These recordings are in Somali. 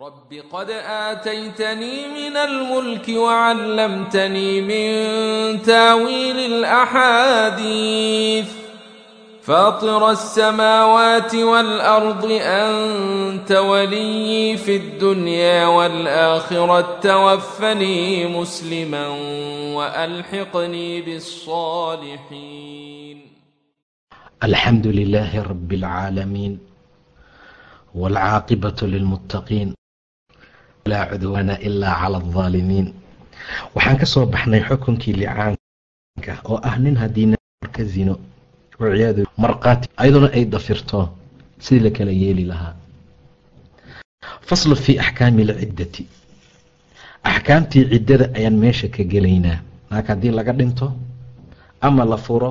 رب قد آتيتني من الملك وعلمتني من تاويل الأحاديث فاطر السماوات والأرض أنت ولي في الدنيا والآخرة توفني مسلما وألحقني بالصالحين الحمد لله رب العالمين والعاقبة للمتقين laa cudwaana ilaa cala aldaalimiin waxaan ka soo baxnay xukunkii licaanka oo ah nin haddii ka zino ciyaadu markhaati ayaduna ay dafirto sidii la kala yeeli lahaa. Faslu fii axkaami alciddati. Axkaamtii ciddada ayaan meesha ka gelaynaa. Naag haddii laga dhinto ama la furo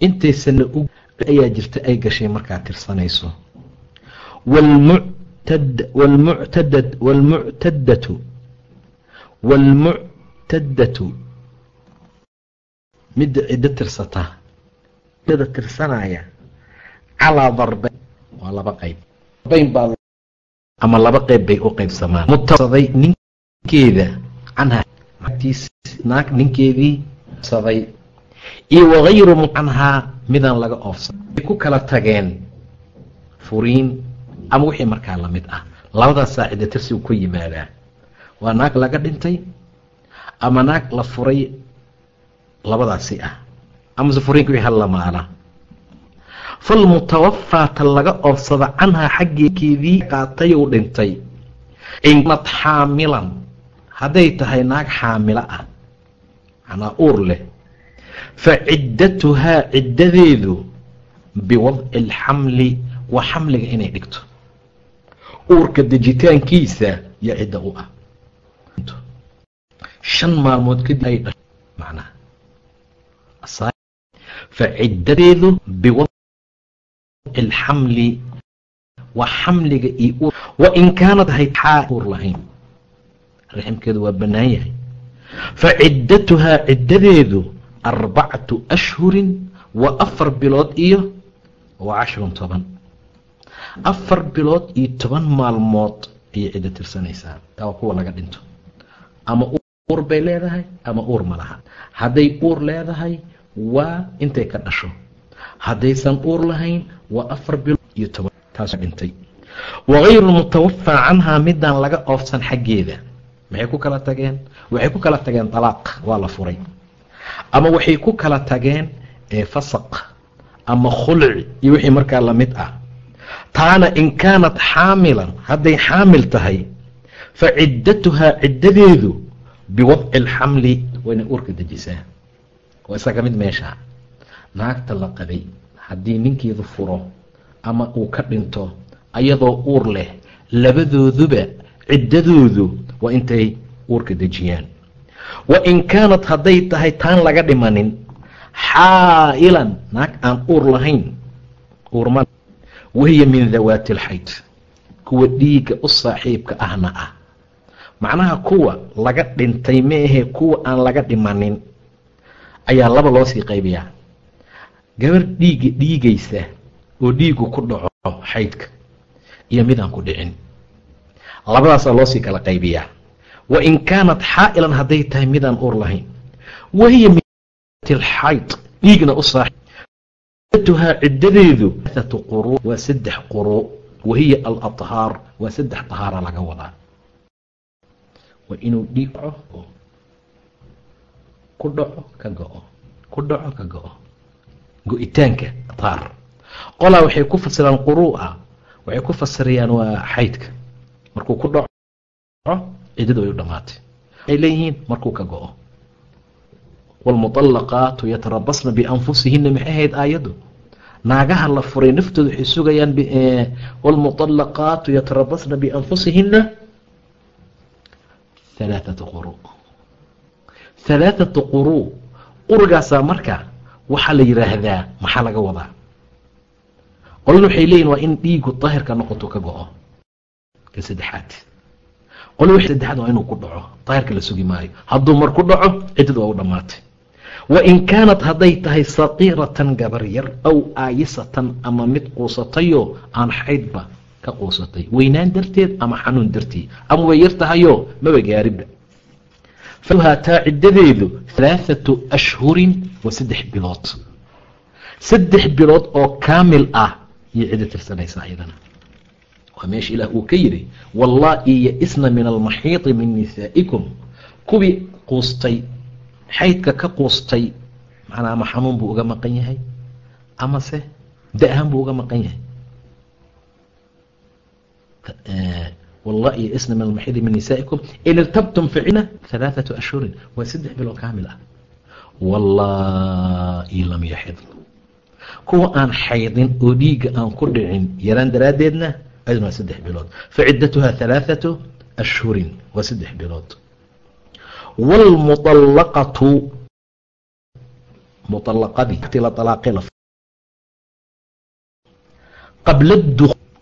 intaysanna u ayaa jirta ay gashay markaa tirsanayso wlmuctadad wlmuctadatu waalmuctadatu midda ciddo tirsata ciddada tirsanaya calaa darbeyn waa laba qayb darbeyn baa ama laba qayb bay u qaybsamaan mutasaday ninkeeda canha naag ninkeedii saday iyo wagayru canhaa midaan laga oofsan ay ku kala tageen furiin ama wixii markaa la mid ah labadaasaa cidda tirsigu ku yimaadaa waa naag laga dhintay ama naag la furay labadaasi ah. Amase furiinka wixii hallamaana falmutawafaata laga oofsada canhaa xaggeekeedii qaatay uu dhintay. Inkanad xaamilan. Hadday tahay naag xaamilo ah. Macnaa uur leh. Fa ciddatuhaa ciddadeedu biwadci alxamli waa xamliga inay dhigto uurka dejitaankiisa yaa cidda u ah. Shan maalmood kadib fa ciddadeedu biwadci alxamli waa xamliga iyo wa in kaanad hayd xaa uur lahayn. Raximkeedu waa bannaan yahay. Fa ciddatuhaa ciddadeedu arbacatu ashhurin waa afar bilood iyo waa cashrun toban afar bilood iyo toban maalmood ayay ciddo tirsanaysaa. Waa kuwa laga dhinto. Ama uur bay leedahay ama uur ma laha. Hadday uur leedahay waa intay ka dhasho. Haddaysan uur lahayn waa afar bilood iyo toban. Taas dhintay. Wagayru mutawafaa canhaa midaan laga oofsan xaggeeda. Maxay ku kala tageen? Waxay ku kala tageen dalaaq waa la furay. Ama waxay ku kala tageen fasaq ama khulci iyo wixii markaa la mid ah taana in kaanat xaamilan hadday xaamil tahay fa ciddatuhaa ciddadeedu biwadci alxamli waa inay uurka dejisaa. Waa isaga mid meesha. Naagta la qabay haddii ninkeedu furo ama uu ka dhinto ayadoo uur leh labadooduba ciddadoodu waa intay uurka dejiyaan. Wa in kaanat hadday tahay taan laga dhimanin xaa'ilan naag aan uur lahayn uurma wahiya min dawaati alxayd. Kuwa dhiigga u saaxiibka ahna ah. Macnaha kuwa laga dhintay meahee kuwa aan laga dhimanin. Ayaa laba loo sii qaybiyaa. Gabar dhiigga dhiigaysa oo dhiigu ku dhaco xaydka iyo midaan ku dhicin. Labadaasaa loo sii kala qaybiyaa. Wa in kaanat xaa'ilan hadday tahay midaan uur lahayn. Wahiya min alxayd dhiigna u saaxiib tuhaa ciddadeedu atu quruu waa saddex quruu wahiya aladhaar waa saddex tahaara laga wadaa. Waa inuu dhiig dhaco ku dhaco ka go-o ku dhaco ka go-o go-itaanka taar qolaa waxay ku fasiraan quruu'a waxay ku fasirayaan waa xaydka. Markuu ku dhaco ciddadu ay u dhammaatay. Waxay leeyihiin ka go-o waalmuطallaqaatu yatarabasna bianfusihina maxay ahayd aayaddu naagaha la furay naftooda waxay sugayaan waalmuطallaqaatu yatarabasna bianfusihina halaaثatu quruu halaaثatu quruu qurigaasaa marka waxaa la yidhaahdaa maxaa laga wadaa qolna waxay leeyihin waa in dhiigu daahirka noqoto ka go-o ka saddexaad qolna wax saddexaad waa inuu ku dhaco daahirka la sugi maayo hadduu mar ku dhaco ciddadu waa u dhammaatay wa in kaanat hadday tahay saqiiratan gabar yar aw aayisatan ama mid quusatayo aan xaydba ka quusatay weynaan darteed ama xanuun darteed ama way yar tahayoo maba gaarinba taa ciddadeedu halaathatu ashhurin wa saddex bilood saddex bilood oo kaamil ah iyo ciddo tirsanaysa ayadana waa meesha ilaah uu ka yidhi wallaahi ya-isna min almaxiidi min nisaa'ikum kuwii quustay xaydka ka quustay macnaa ama xanuun buu uga maqan yahay amase da'ahaan buu uga maqan yahay. Wallahi ya-isna min almaxiidi min nisaa'ikum in irtabtum ficina halaathatu ashhurin waa saddex bilood kaamil ah. Wallaahi lam yaxid kuwa aan xaydin oo dhiigga aan ku dhicin yaraan daraaddeedna ayaduna waa saddex bilood. Faciddatuha halaathatu ashhurin waa saddex bilood wlmualaqatu mualaqadiiqabla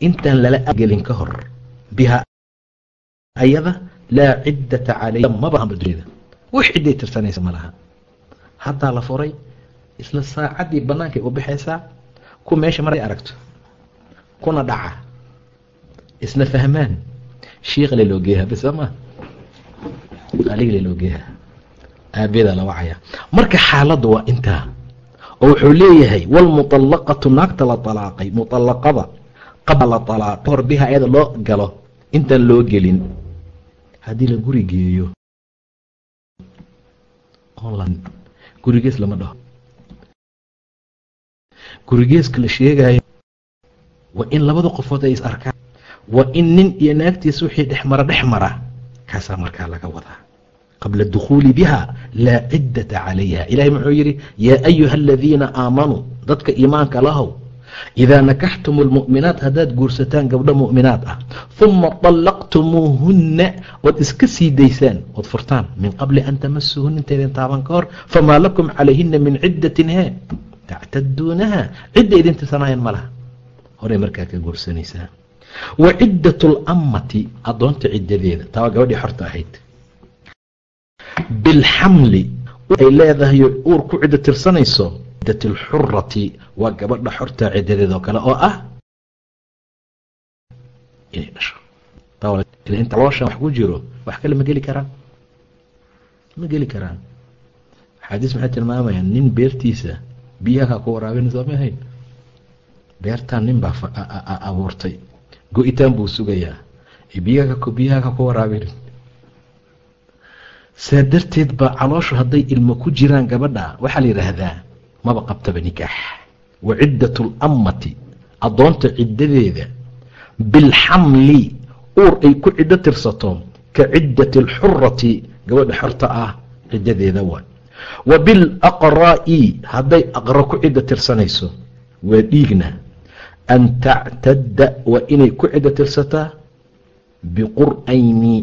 intaan lala gelin ka hor biha ayada laa ciddata calay mabahanba dunyada wax cidday tirsanaysa malaha haddaa la furay isla saacaddii banaankay u baxaysaa ku meesha maray aragto kuna dhaca isna fahmaan shiiqle loo geeyaa aligle loo aabeeda la wacaya marka xaaladdu waa intaa. Oo wuxuu leeyahay walmuطalaqatu naagta la alaaqay muطalaqada qabla la alaaqay hor biha ayada loo galo intaan loo gelin. Haddii la guri geeyo gurigees lama dhaho. Gurigeeska la sheegayo waa in labada qofood ay is arkaan. Waa in nin iyo naagtiisa wixii dhexmara dhex mara kaasaa markaa laga wadaa. Qabla dukhuuli biha laa ciddata calayha. Ilahay muxuu yidhi yaa ayuha aladiina aamanuu dadka iimaanka lahow idaa nakaxtum lmu'minaat haddaad guursataan gabdho mu'minaat ah huma طallaqtumuuhunna ood iska sii daysaan ood furtaan min qabli an tamasuhuna intaydin taaban ka hor famaa lakum calayhina min ciddatin he tactaduunaha cidda idin tirsanaayan ma laha markaa ka guursanaysaa wa ciddat lammati addoonta ciddadeeda taa waa gabadhii xorta ahayd bilxamli ay leedahay uur ku ciddo tirsanayso ciddat alxurati waa gabadha xorta ciddadeeda oo kale oo ah inay dhasho inta looshan wax ku jiro wax kale ma geli karaan ma geli karaan axaadiis maxay tilmaamayaan nin beertiisa biyaha ku waraabinaysa ma ahayn beertaan nin baa abuurtay go-itaan buu sugayaa. Biyaha ka ku waraabinin saa darteed baa calooshu hadday ilmo ku jiraan gabadha waxaa la yidhaahdaa maba qabtaba nikaax. Wa ciddat lammati addoonta ciddadeeda bilxamli uur ay ku ciddo tirsato ka ciddati alxurati gabadha xorta ah ciddadeeda waa. Wa bilaqraa'i hadday aqro ku ciddo tirsanayso waa dhiigna an tactadda waa inay ku ciddo tirsataa biqur'ayni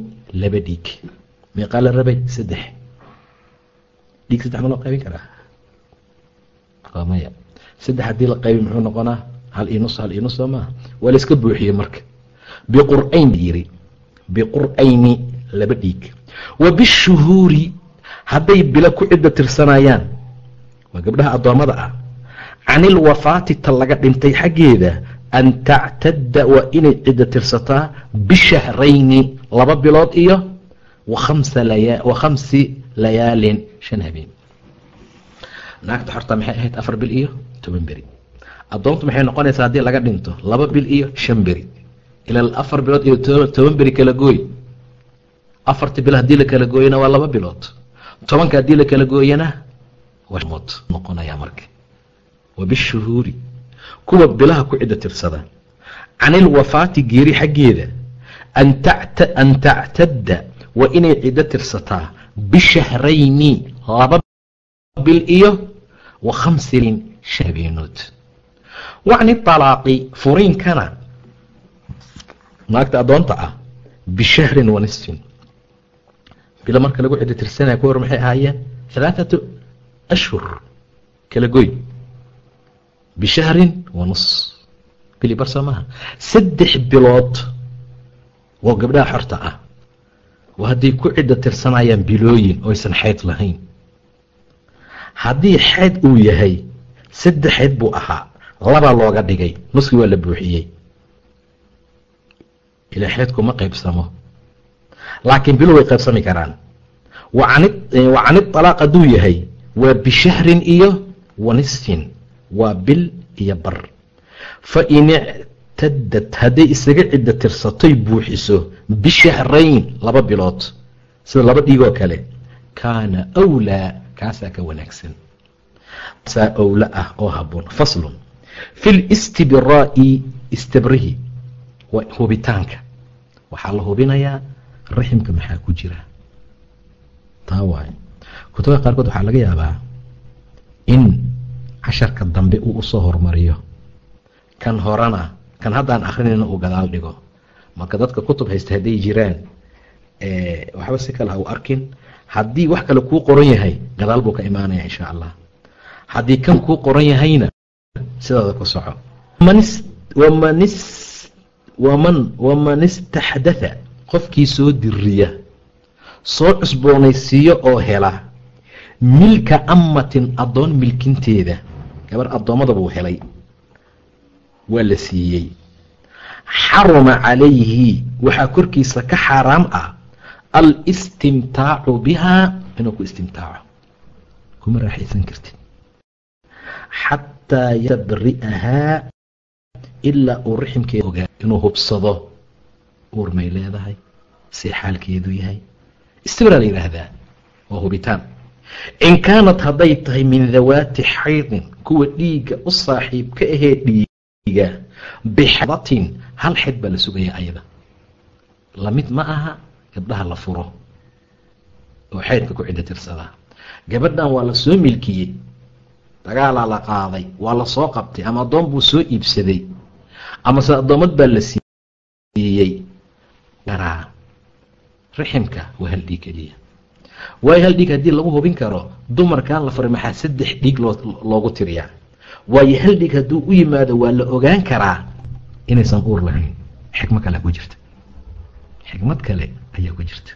laba dhiig meeqaa la rabay saddex dhiig saddex ma loo qaybin karaa maya saddex haddii la qaybi muxuu noqonaa hal iyo nus hal iyo nus soo waa la iska buuxiyey marka biqur'ayn yiri biqur'ayni laba dhiig wa bishuhuuri hadday bilo ku ciddo tirsanayaan waa gabdhaha addoommada ah canil wafaati ta laga dhintay xaggeeda an tactadda waa inay ciddo tirsataa bishahrayni laba bilood iyo wa khamsi layaalin shan habeen. Naagta xorta maxay ahayd? Afar bil iyo toban beri. Addoontu maxay noqonaysaa haddii laga dhinto? Laba bil iyo shan beri. Ilaa afar bilood iyo toban beri kala gooy. Afarta bil haddii la kala gooyana waa laba bilood. Tobanka haddii la kala gooyana wamood noqonaya marka wa kuwa bilaha ku ciddo tirsada. Canil wafaati geeri xaggeeda an tactadda waa inay ciddo tirsataa bishahrayni laba bil iyo wa khamsilin shan wacni talaaqi furiinkana naagta addoonta ah bishahrin wa nisfin. Bilo marka lagu ciddo tirsanaya ku hor maxay ahaayeen? Halaathatu ashhur kala goy bishahrin wa nus bili bar soo maaha saddex bilood oo gabdhaha xorta ah waa hadday ku ciddo tirsanayaan bilooyin oo aysan xayd lahayn haddii xayd uu yahay saddex xayd buu ahaa labaa looga dhigay nuskii waa la buuxiyey ilaa xeedku ma qaybsamo laakiin bilu way qaybsami karaan wa cani طalaaq hadduu yahay waa bishahrin iyo wa nisfin waa bil iyo bar. Fain ictadad hadday isaga cidda tirsatoy buuxiso bishahrayn laba bilood. Sida laba dhiigoo kale. Kaana أwlىa kaasaa ka wanaagsan. Saa owla ah oo haboon faslun. Fi lstibraa'i istibrihi. Hubitaanka. Waxaa la hubinayaa raximka maxaa ku jira. Taa waayo kutubaha qaarkood waxaa laga yaabaa in casharka dambe uu u soo hormariyo. Kan horena kan haddaan akrinayna uu gadaal dhigo. Marka dadka kutub haysta hadday jiraan waxba si kale ha u arkin. Haddii wax kale kuu qoran yahay gadaal buu ka imaanaya insha allah. Haddii kan kuu qoran yahayna sidaada ku soco. Waman waman istaxdatha qofkii soo diriya soo cusboonaysiiyo oo hela milka amatin addoon milkinteeda gabar addoommada buu helay. Waa la siiyey. Xaruma calayhi. Waxaa korkiisa ka xaaraam ah. Alistimtaacu bihaa inuu ku istimtaaco. Kuma raaxaysan kartid. Xataa yabri'ahaa ilaa uu raximkeeda ogaa inuu hubsado uur may leedahay see xaalkeedu yahay. Istibraa la yidhaahdaa waa hubitaan in kaanat hadday tahay min dawaati xaydin kuwa dhiigga u saaxiib ka ahee dhiiga bixdatin hal xed baa la sugaya ayada. Lamid ma aha gabdhaha la furo. Oo xeydka ku ciddo tirsadaa gabadhan waa la soo milkiyey. Dagaalaa la qaaday waa la soo qabtay ama addoon buu soo iibsaday amase addoommad baa la siiyey. Karaa raximka waa hal dhiig keliya waayo hal dhiig haddii lagu hubin karo dumarkan la furay maxaa saddex dhiig loogu tiriyaa. Waayo hal dhiig hadduu u yimaado waa la ogaan karaa inaysan uur lahayn. Xikmo kale ku jirta. Xikmad kale ayaa ku jirta.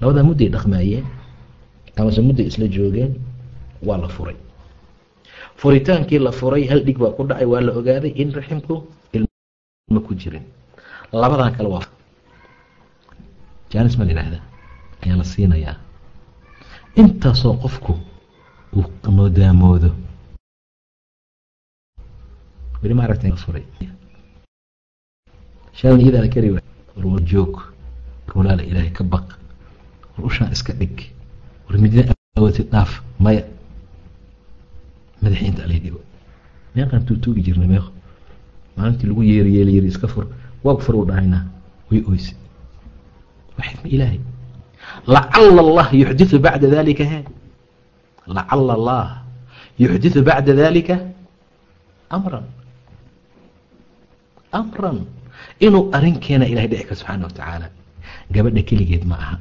Labadaa mudday dhaqmaayeen amase mudday isla joogeen waa la furay. Furitaankii la furay hal dhig baa ku dhacay waa la ogaaday in raximku ilma ku jirin. Labadan kale waa jaanis ma la yidhaahda ayaa la siinayaa intaasoo qofku uu moodaamoodo weli ma aragta furay. Shalan iyadaa kari war joog. War walaala ilaahay ka baq. War ushaan iska dhig. War midna aawatid dhaaf maya. Madaxii inta alay dhigo. Meeqaan tuutuugi jirnay meeqo. Maalintii lagu yeeri iska fur. Waa fur u dhahayna way oyse waa xikma ilaahay lacala allah yuxdiثu bacda dalika he lacala allah yuxdiثu bacda dalika amran amran inuu arrin keena ilahay dhici kar subxaana watacaala gabadha keligeed ma aha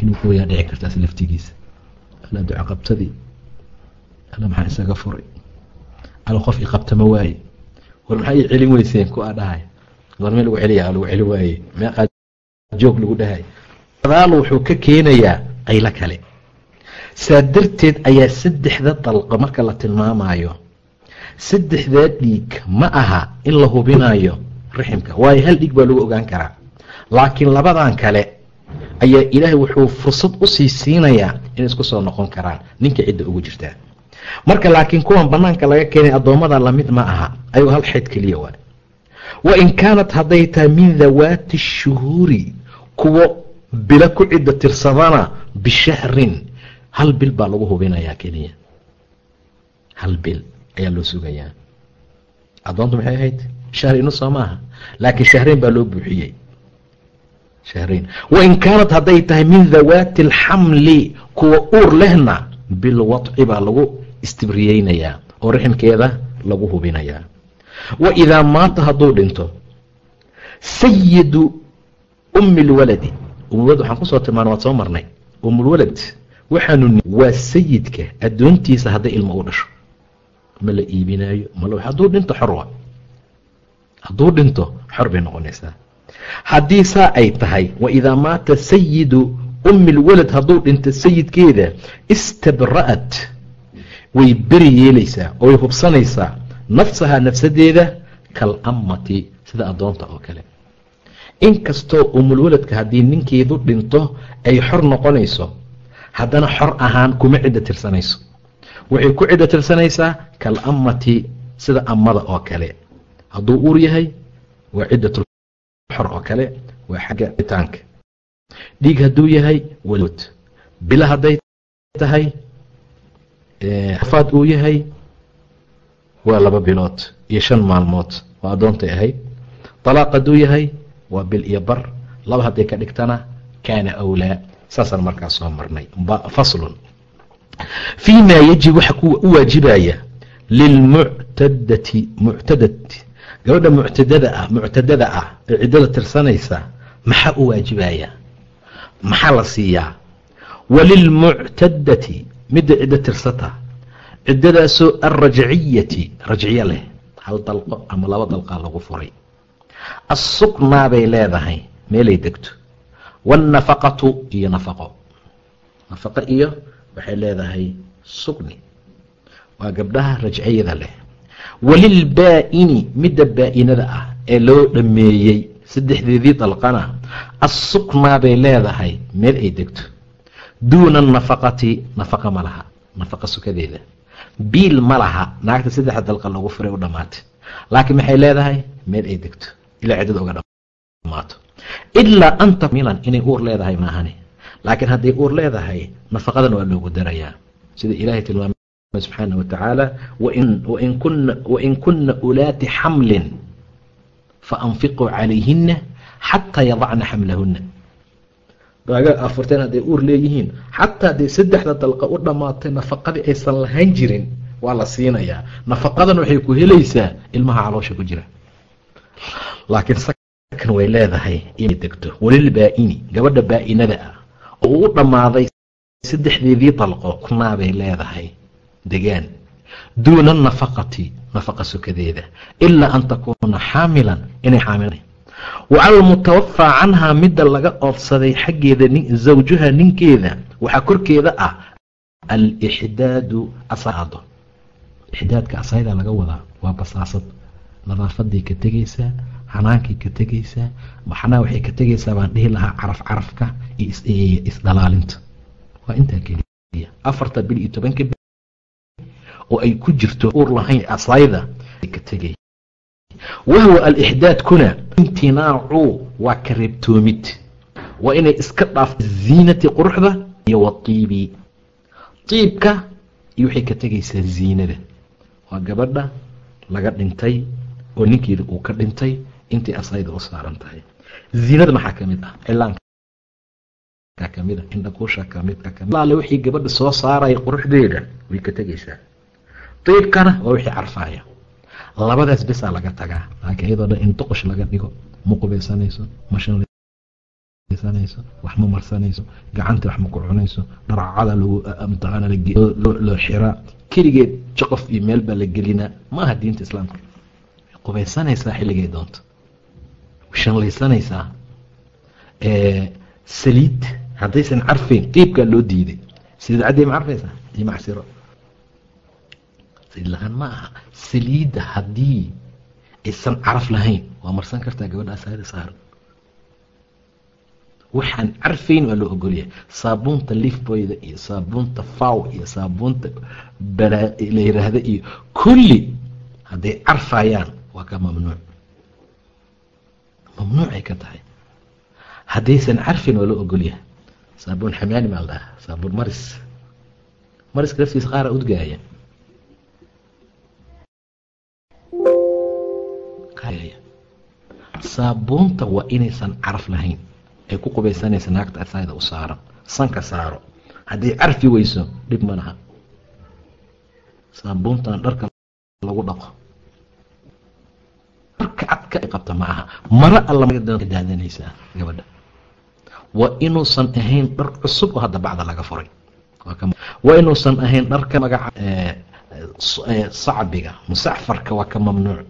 inuu gooyaa dhici kartaas laftigiisa alla duca qabtadii alla maxaa isaga furay alla qof iqabtama waaye war maxaa ii celin weyseen ku a dhahay goormee lagu celiya lagu celi waaye meeqaa joog lagu dhahay adaal wuxuu ka keenayaa qaylo kale. Saa darteed ayaa saddexda dalqo marka la tilmaamayo saddexdaa dhiig ma aha in la hubinayo raximka. Waayo hal dhiig baa lagu ogaan karaa. Laakiin labadan kale ayaa ilaahay wuxuu fursad u sii siinayaa inay isku soo noqon karaan. Ninka cidda ugu jirtaa marka laakiin kuwan banaanka laga keenay addoommada la mid ma aha ayagoo hal xeyd keliya waay wa in kaanat hadday tahay min dawaati shuhuuri kuwo bilo ku cidda tirsadana bishahrin hal bil baa lagu hubinayaa keliya. Hal bil ayaa loo sugayaa. Addoontu maxay ahayd? Shahri inu soo maaha. Laakiin shahreyn baa loo buuxiyey. Shahreyn wain kaanat hadday tahay min dawaati alxamli kuwa uur lehna bilwadci baa lagu istibriyeynayaa oo raximkeeda lagu hubinayaa. Wa idaa maata hadduu dhinto sayidu ummi lwaladi umulwalad waxaan ku soo tilmaana waad soo marnay. Umulwalad waxaanu waa sayidka addoontiisa hadday ilmo u dhasho. Ma la iibinaayo mal hadduu dhinto xor wa hadduu dhinto xor bay noqonaysaa. Haddii saa ay tahay wa idaa maata sayidu ummi lwalad hadduu dhinto sayidkeeda istabra'at way beri yeelaysaa oo way hubsanaysaa nafsahaa nafsadeeda kal ammati sida addoonta oo kale inkastoo umulwaladka haddii ninkeedu dhinto ay xor noqonayso haddana xor ahaan kuma cidda tirsanayso. Waxay ku cidda tirsanaysaa kal ammati sida ammada oo kale. Hadduu uur yahay waa ciddatul xor oo kale waa xagga itaanka dhiig hadduu yahay walod bilo hadday tahay afaad uu yahay waa laba bilood iyo shan maalmood. Waa addoontay ahayd talaaq hadduu yahay waa bil iyo bar. Laba hadday ka dhigtana kaana awlaa. Saasaan markaas soo marnay. Faslun. Fii maa yajib waxa u waajibaya lilmuctadati muctadati gabadha muctadada ah muctadada ah ee ciddada tirsanaysa maxaa u waajibaya? Maxaa la siiyaa? Walilmuctadati midda ciddo tirsata. Ciddadaasoo alrajciyati rajciyo leh. Hal dalqo ama laba dalqaa lagu furay assuknaa bay leedahay. Meelay degto. Waannafaqatu iyo nafaqo. Nafaqo iyo waxay leedahay sugni waa gabdhaha rajciyada leh. Walilbaa'ini midda baa'inada ah ee loo dhammeeyey saddexdeedii dalqana assuknaa bay leedahay. Meel ay degto. Duuna anafaqati nafaqa ma laha. Nafaqa sukadeeda. Biil ma laha. Naagta saddexda dalqa lagu furay u dhammaatay. Laakiin maxay leedahay? Meel ay degto ilaa ciddada uga dhamaato ilaa anta milan inay uur leedahay maahane laakiin hadday uur leedahay nafaqadan waa loogu darayaa. Sida ilaahay tilmaamay subxaana wa wain kuna ulaati xamlin faanfiquu calayhina xataa yadacna xamlahuna baaga afurteen hadday uur leeyihiin xataa hadday saddexda dalqa u dhammaatay nafaqadii aysan lahayn jirin waa la siinayaa. Nafaqadan waxay ku helaysaa ilmaha caloosha ku jira laakiin sakan way leedahay inay degto. Walil baa'ini gabadha baa'inada ah. Oo uu dhammaaday saddexdeedii dalqo kunaabay leedahay degaan. Duuna nafaqati nafaqa sukadeeda. Ilaa an takuuna xaamilan inay xaamil wacala almutawafaa canhaa midda laga oodsaday xaggeeda zawjuha ninkeeda. Waxaa korkeeda ah alixdaadu asaado. Ixdaadka asayda laga wadaa waa basaasad. Nadaafaday ka tegaysaa xanaankay ka tegaysaa maxnaa waxay ka tegaysaa baan dhihi lahaa caraf carafka iyo isdhalaalinta waa intaa keliya afarta bil iyo tobanka oo ay ku jirto uur lahayn asayda ka tegay. Wahwa alixdaadkuna imtinaacu waa ka reebtoomid. Waa inay iska dhaafto ziinati quruxda iyo watiibi tiibka iyo waxay ka tegaysaa ziinada. Waa gabadha laga dhintay oo ninkeeda uu ka dhintay intay asayda u saaran tahay. Ziinada maxaa ka mid ah? Cilaanka. Kamid indhakuusha kamidka ka mid alaale wixii gabadha soo saaraya quruxdeeda way ka tegaysaa tiibkana waa wixii carfaaya. Labadaas besaa laga tagaa. Laakiin iyadoo dhan in duqush laga dhigo ma qubaysanayso mashanayso wax ma marsanayso gacanta wax ma ku cunayso dharcada mataqaana loo xiraa. Keligeed jaqof iyo meel baa la gelinaa ma diinta islaamka. Qubaysanaysaa xilligay doonto shanlaysanaysaa saliid haddaysan carfayn qiibkaa loo diiday. Saliid cadday ma carfaysaa iyo macsiro saliid lahaan ma aha. Saliidda haddii aysan caraf lahayn waa marsan kartaa gabadha asaada saaran waxaan carfayn waa loo ogolyahay saabuunta lifboyda iyo saabuunta faw iyo saabuunta la yiraahda iyo kulli hadday carfayaan waa ka mamnuuc mamnuucay ka tahay. Haddaysan carfin waa loo ogolyahay. Saabuun xamaani maa la saabuun maris. Mariska laftiisa qaara udgaaya. Saabuunta waa inaysan caraf lahayn. Ay ku qubaysanaysa naagta asaada u saaran. Sanka saaro. Hadday carfi weyso dhib ma laha. Saabuuntan dharka lagu dhaqo ay qabta ma aha. Maro alladaadanaysaa gabadha. Waa inuusan ahayn dhar cusub oo hadda bacda laga furay. Waa inuusan ahayn dharka magaca sacbiga musacfarka waa ka mamnuuc.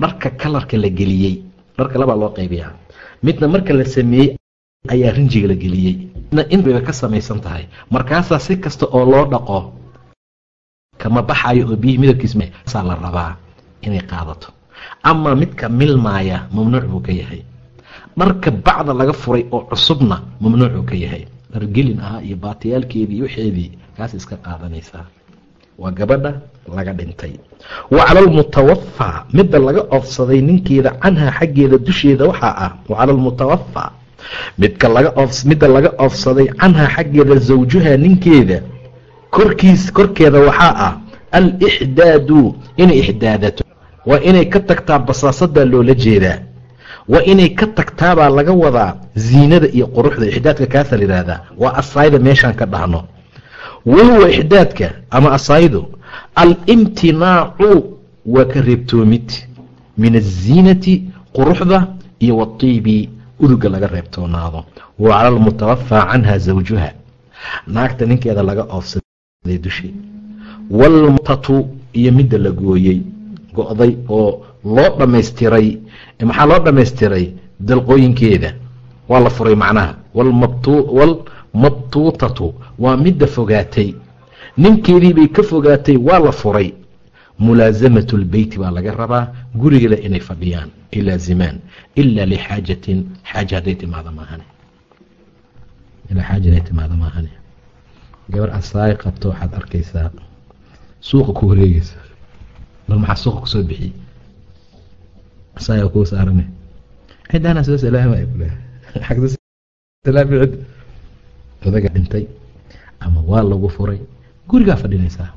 Dharka kalarka la geliyey dharka labaa loo qaybiyaa midna marka la sameeyey ayaa rinjiga la geliyey. Midna inbayba ka samaysan tahay. Markaasaa si kasta oo loo dhaqo kama baxayo oo biyihii midabkiisaa la rabaa inay qaadato ama midka milmaaya mamnuuc buu ka yahay. Dharka bacda laga furay oo cusubna mamnuucuu ka yahay. Dhargelin ahaa iyo baatiyaalkeedii waxeedii kaas iska qaadanaysaa. Waa gabadha laga dhintay. Wa cala almutawafaa midda laga oofsaday ninkeeda canhaa xaggeeda dusheeda waxaa ah wa cala almutawafaa midka laga oof midda laga oofsaday canhaa xaggeeda zawjuha ninkeeda korkiis korkeeda waxaa ah alixdaadu inay ixdaadato waa inay ka tagtaa basaasadaa loola jeedaa. Waa inay ka tagtaabaa laga wadaa ziinada iyo quruxda ixdaadka kaasa la yidhaahdaa waa asaayda meeshaan ka dhahno. Wahuwa ixdaadka ama asaayidu alimtinaacu waa ka reebtoomid. Min aziinati quruxda iyo watiibi uduga laga reebtoonaado. Wa cala almutawafaa canha zawjuha. Naagta ninkeeda laga oofsaday dushee walmutatu iyo midda la gooyey go-day oo loo dhammaystiray maxaa loo dhammaystiray? Dalqooyinkeeda. Waa la furay macnaha. Walmabtuutatu waa midda fogaatay. Ninkeedii bay ka fogaatay waa la furay. Mulaasamatu lbeyti baa laga rabaa. Gurigeeda inay fadhiyaan. Ay laazimaan ilaa lixaajatin xaaja hadday timaado maahane ilaa xaaja hadday timaado maahane gabar asaay qabto waxaad arkaysaa. Suuqa ku wareegeysa bal maxaa suuqa ku soo bixiyey asaaya kuu saarane cidaana soo salaamay odaga dhintay ama waa lagu furay gurigaa fadhinaysaa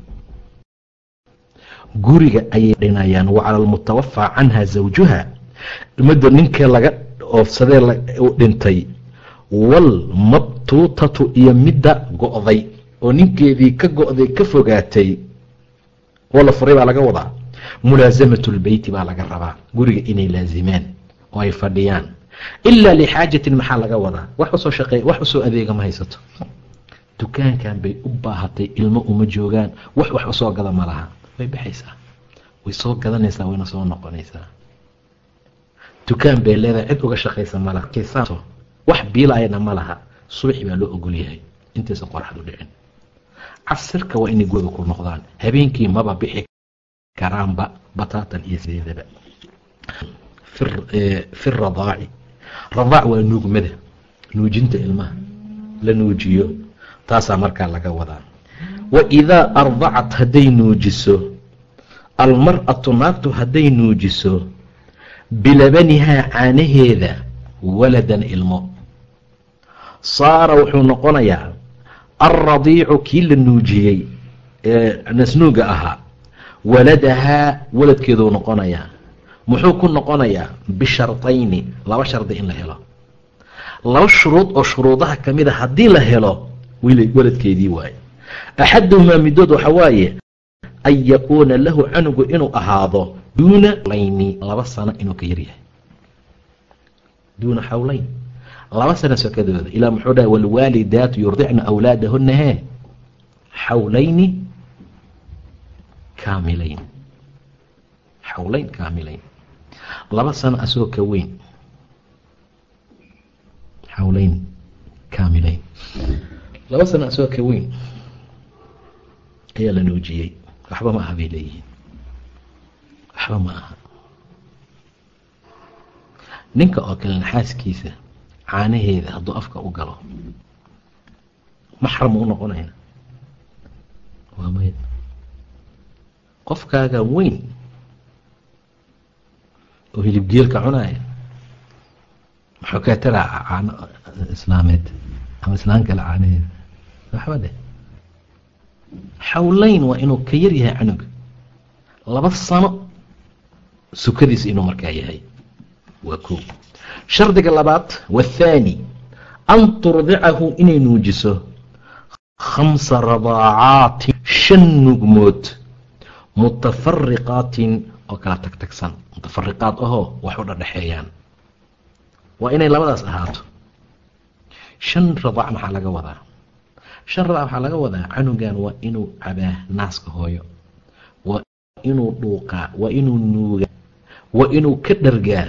guriga ayay dhinayaan wa cala almutawafaa canha zawjuha midda ninkee laga oofsadee dhintay walmabtuutatu iyo midda go-day oo ninkeedii ka go-day ka fogaatay oo la furay baa laga wadaa mulaasamatu lbeyti baa laga rabaa guriga inay laazimaan oo ay fadhiyaan ilaa lixaajatin maxaa laga wadaa wax u soo adeega ma haysato dukaankan bay u baahatay ilmo uma joogaan wax wax u soo gada ma laha way baxaysaa way soo gadanaysaa wayna soo noqonaysaa dukaan bay leedahay cid uga shaqaysa malaha wax biilaayana ma laha subaxi baa loo ogol yahay intaysan qoraxdu dhicin casirka waa inay gooda ku noqdaan habeenkii maba bixi karaanba bataatan iyo sideedaba fi radaaci. Radaac waa nuugmada nuujinta ilmaha. La nuujiyo. Taasaa markaa laga wadaa. Wa idaa ardacat hadday nuujiso almar'atu naagtu hadday nuujiso bilabanihaa caanaheeda waladan ilmo. Saara wuxuu noqonayaa alradiicu kii la nuujiyey ee nasnuuga ahaa waladahaa waladkeeduu noqonayaa. Muxuu ku noqonayaa bishardayni laba shardi in la helo. Laba shuruud oo shuruudaha ka mid a haddii la helo waladkeedii waaye. Axaduhumaa midood waxa waaye an yakuuna lahu canugu inuu ahaado duuna layni laba sano inuu ka yaryahay. Duuna xawleyn laba sano sokadooda ilaa muxuu dhahay waalwaalidaatu yurdicna awlaadahuna hee xawlayni kaamilayn. Xawleyn kaamilayn. Laba sano asagoo ka weyn. Xawleyn kaamilayn. Laba sano asagoo ka weyn ayaa la nuujiyey. Waxba ma aha bay leeyihiin. Waxba ma aha. Ninka oo kale naxaaskiisa caanaheeda hadduu afka u galo maxram u noqonaya waa maya qofkaaga weyn oo hilibgeelka cunaya muxuu kaa taraa caano islaameed ama islaan kale caanaheeda waxba dheh. Xawleyn waa inuu ka yar yahay canuga. Laba sano sukadiisa inuu markaa yahay. Waa ko shardiga labaad wathaani an turdicahu inay nuujiso khamsa radaacaatin shan nugmood mutafariqaatin oo kala tag tagsan mutafariqaad ahoo wax u dhadhexeeyaan. Waa inay labadaas ahaato. Shan radaac maxaa laga wadaa? Shan radaac waxaa laga wadaa? Canugan waa inuu cabaa naaska hooyo. Waa inuu dhuuqaa waa inuu nuugaa waa inuu ka dhargaa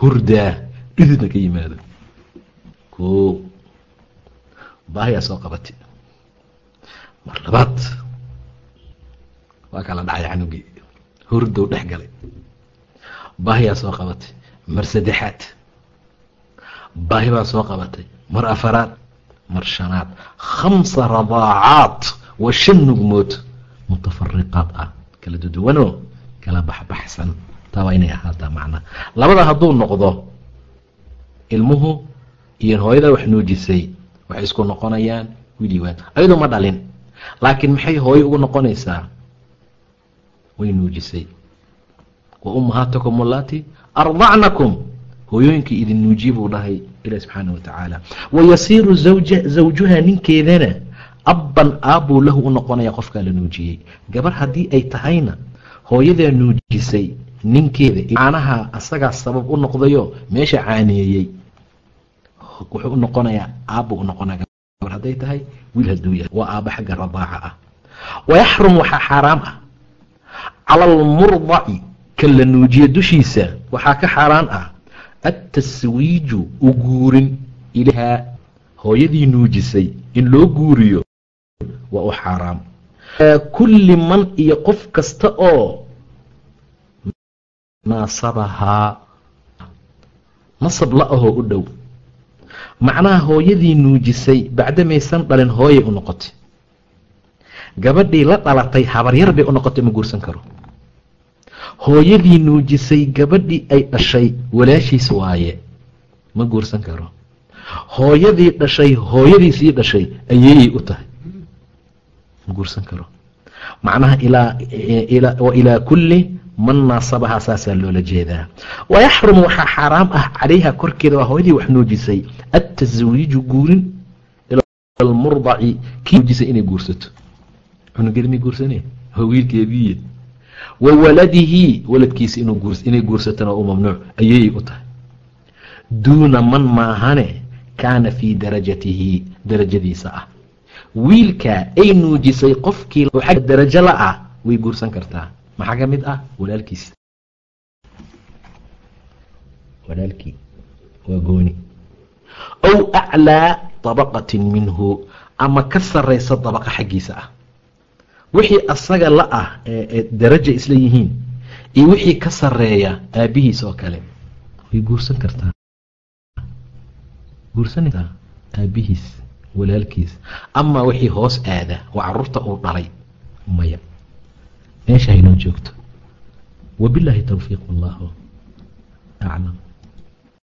hurdaa dhididna ka yimaado. Ko baahiyaa soo qabati. Mar labaad waa kala dhacay canugii. Hurdow dhex galay. Baahiyaa soo qabatay. Mar saddexaad. Baahi baa soo qabatay. Mar afaraad. Mar shanaad. Khamsa radaacaat. Waa shan nugmood. Mutafariqaad ah. Kala duduwanoo kala baxbaxsan. Taa waa inay ahaataa macnaa labada hadduu noqdo ilmuhu iyo hooyada wax nuujisay waxay isku noqonayaan wiliwaan ayadoo ma dhalin. Laakiin maxay hooyo ugu noqonaysaa way nuujisay. Wa ummahaatakum allaati ardacnakum hooyooyinkii idin nuujiye buu dhahay ilahi subxaana wa tacaala zawjuha ninkeedana abban aabbuu lahu u noqonaya qofkaa la nuujiyey. Gabar haddii ay tahayna hooyadaa nuujisay ninkeeda caanaha asagaa sabab u noqdayo meesha caaneeyey wuxuu u noqonayaa aabbuu u noqonaya gabar. Hadday tahay wiil hadduu yahay waa aabba xagga radaaca ah. Wayaxrum waxaa xaaraam ah cala almurdaci ka la nuujiye dushiisa waxaa ka xaaraan ah attaswiiju u guurin ilahaa hooyadii nuujisay in loo guuriyo waa u xaaraam. Kulli man iyo qof kasta oo naasabahaa nasab la ahoo u dhow. Macnaha hooyadii nuujisay bacda maysan dhalin hooyay u noqotay gabadhii la dhalatay habaryar bay u noqotay ma guursan karo. Hooyadii nuujisay gabadhii ay dhashay walaashiis waaye ma guursan karo. Hooyadii dhashay hooyadiisii dhashay ayeeyay u tahay ma guursan karo. Macnaha wa ilaa kulli man naasabahaa saasaa loola jeedaa. Wayaxrumu waxaa xaaraam ah calayha korkeeda waa hooyadii wax nuujisay. Attaswiiju guurin ila almurdaci kii nuujisay inay guursato cunugeeda may guursane wiilkeediiy wa waladihi waladkiisa inay guursatona u mamnuuc ayay u tahay. Duuna man maahane kaana fii darajatihi darajadiisa ah. Wiilkaa ay nuujisay qofkii xagga darajo la ah way guursan kartaa. Maxaa ka mid ah? Walaalkiis. Walaalkii waa gooni. Aw aclaa dabaqatin minhu ama ka saraysa dabaqa xaggiisa ah wixii asaga la ah ee daraja isla yihiin iyo wixii ka sareeya aabihiis oo kale way guursan kartaa. Guursanaysaa aabihiis walaalkiis ama wixii hoos aada oo carruurta uu dhalay maya. Meesha haynoo joogto. Wabilaahi towfiiq wallahu aclam